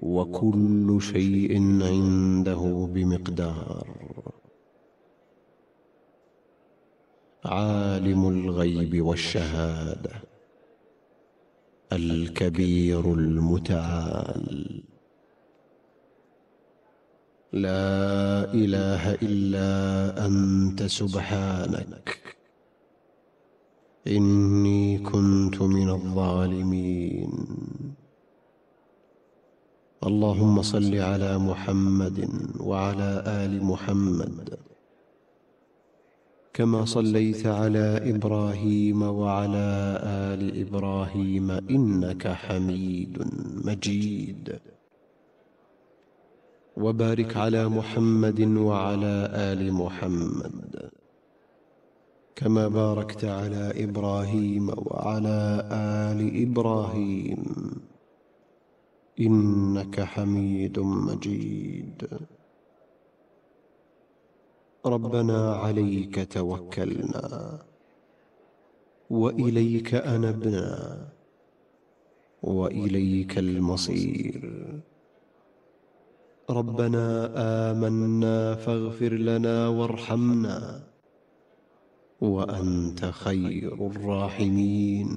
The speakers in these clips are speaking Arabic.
وكل شيء عنده بمقدار. عالم الغيب والشهادة الكبير المتعال. لا إله إلا أنت سبحانك. إني كنت من الظالمين. اللهم صل على محمد وعلى آل محمد. كما صليت على إبراهيم وعلى آل إبراهيم إنك حميد مجيد. وبارك على محمد وعلى آل محمد. كما باركت على إبراهيم وعلى آل إبراهيم. إنك حميد مجيد. ربنا عليك توكلنا وإليك أنبنا وإليك المصير. ربنا آمنا فاغفر لنا وارحمنا وأنت خير الراحمين.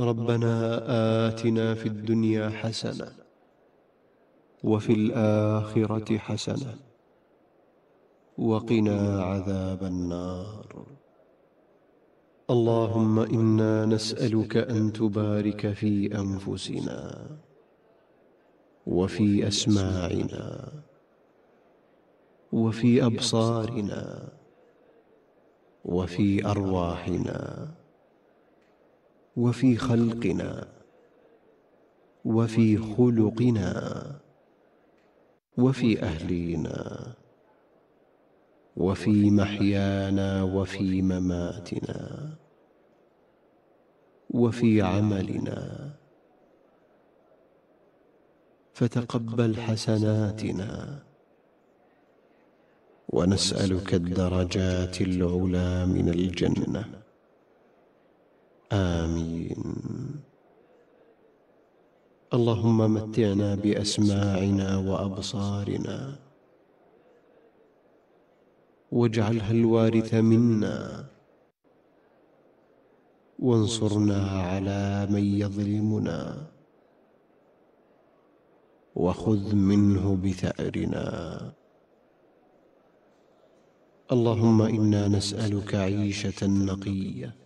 ربنا آتنا في الدنيا حسنة وفي الآخرة حسنة وقنا عذاب النار. اللهم إنا نسألك أن تبارك في أنفسنا وفي أسماعنا وفي أبصارنا وفي أرواحنا. وفي خلقنا وفي خلقنا وفي أهلينا وفي محيانا وفي مماتنا وفي عملنا. فتقبل حسناتنا. ونسألك الدرجات العلى من الجنة. آمين. اللهم متعنا بأسماعنا وأبصارنا. واجعلها الوارث منا. وانصرنا على من يظلمنا. وخذ منه بثأرنا. اللهم إنا نسألك عيشة نقية.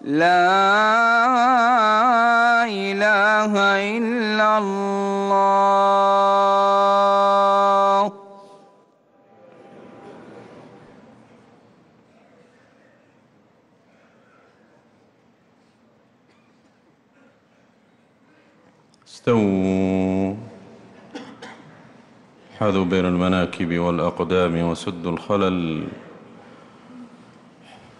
لا إله إلا الله. استووا. حذوا بين المناكب والأقدام وسدوا الخلل.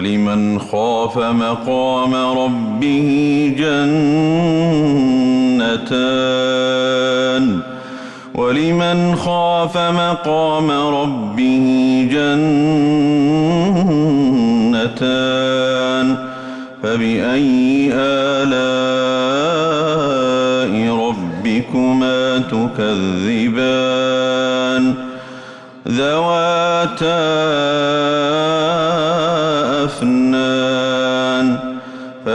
ولمن خاف مقام ربه جنتان ولمن خاف مقام ربه جنتان فبأي آلاء ربكما تكذبان ذواتا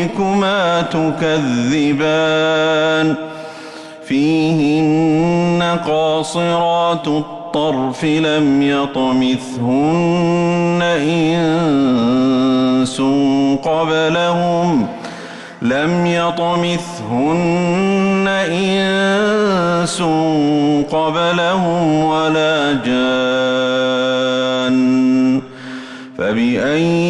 ربكما تكذبان. فيهن قاصرات الطرف لم يطمثهن إنس قبلهم. لم يطمثهن إنس قبلهم ولا جان. فبأي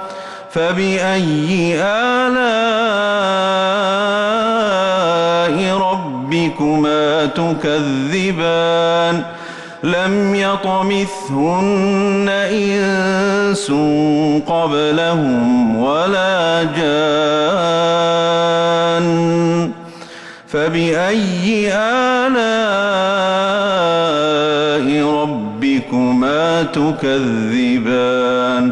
فبأي آلاء ربكما تكذبان؟ لم يطمثهن إنس قبلهم ولا جان. فبأي آلاء ربكما تكذبان؟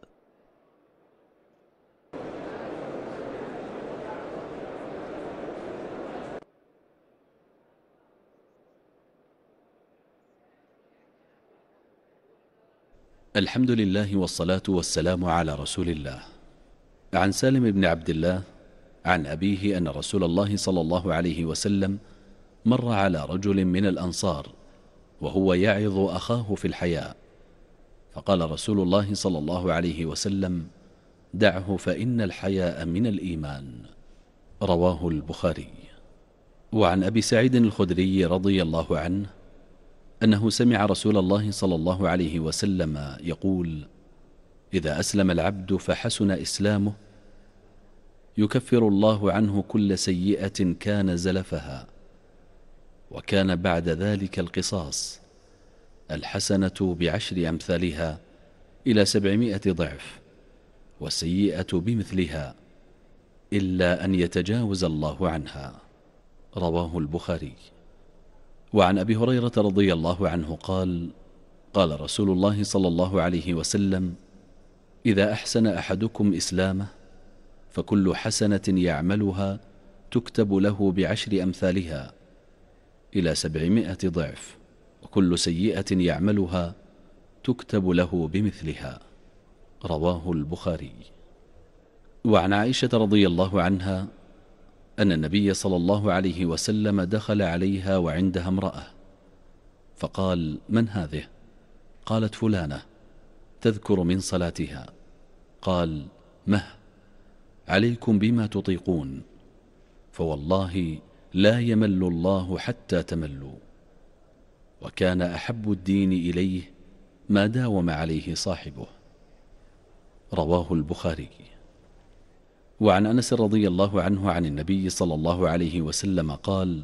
الحمد لله والصلاة والسلام على رسول الله. عن سالم بن عبد الله عن أبيه أن رسول الله صلى الله عليه وسلم مر على رجل من الأنصار وهو يعظ أخاه في الحياة فقال رسول الله صلى الله عليه وسلم دعه فإن الحياء من الإيمان. رواه البخاري. وعن أبي سعيد الخدري رضي الله عنه أنه سمع رسول الله صلى الله عليه وسلم يقول إذا أسلم العبد فحسن إسلامه يكفر الله عنه كل سيئة كان زلفها وكان بعد ذلك القصاص الحسنة بعشر أمثالها إلى سبعمائة ضعف والسيئة بمثلها إلا أن يتجاوز الله عنها. رواه البخاري. وعن أبي هريرة رضي الله عنه قال قال رسول الله صلى الله عليه وسلم إذا أحسن أحدكم إسلامه فكل حسنة يعملها تكتب له بعشر أمثالها إلى سبعمائة ضعف وكل سيئة يعملها تكتب له بمثلها. رواه البخاري. وعن عائشة رضي الله عنها أن النبي صلى الله عليه وسلم دخل عليها وعندها امرأة. فقال من هذه؟ قالت فلانة تذكر من صلاتها. قال مه عليكم بما تطيقون. فوالله لا يمل الله حتى تملوا. وكان أحب الدين إليه ما داوم عليه صاحبه. رواه البخاري. وعن أنس رضي الله عنه عن النبي صلى الله عليه وسلم قال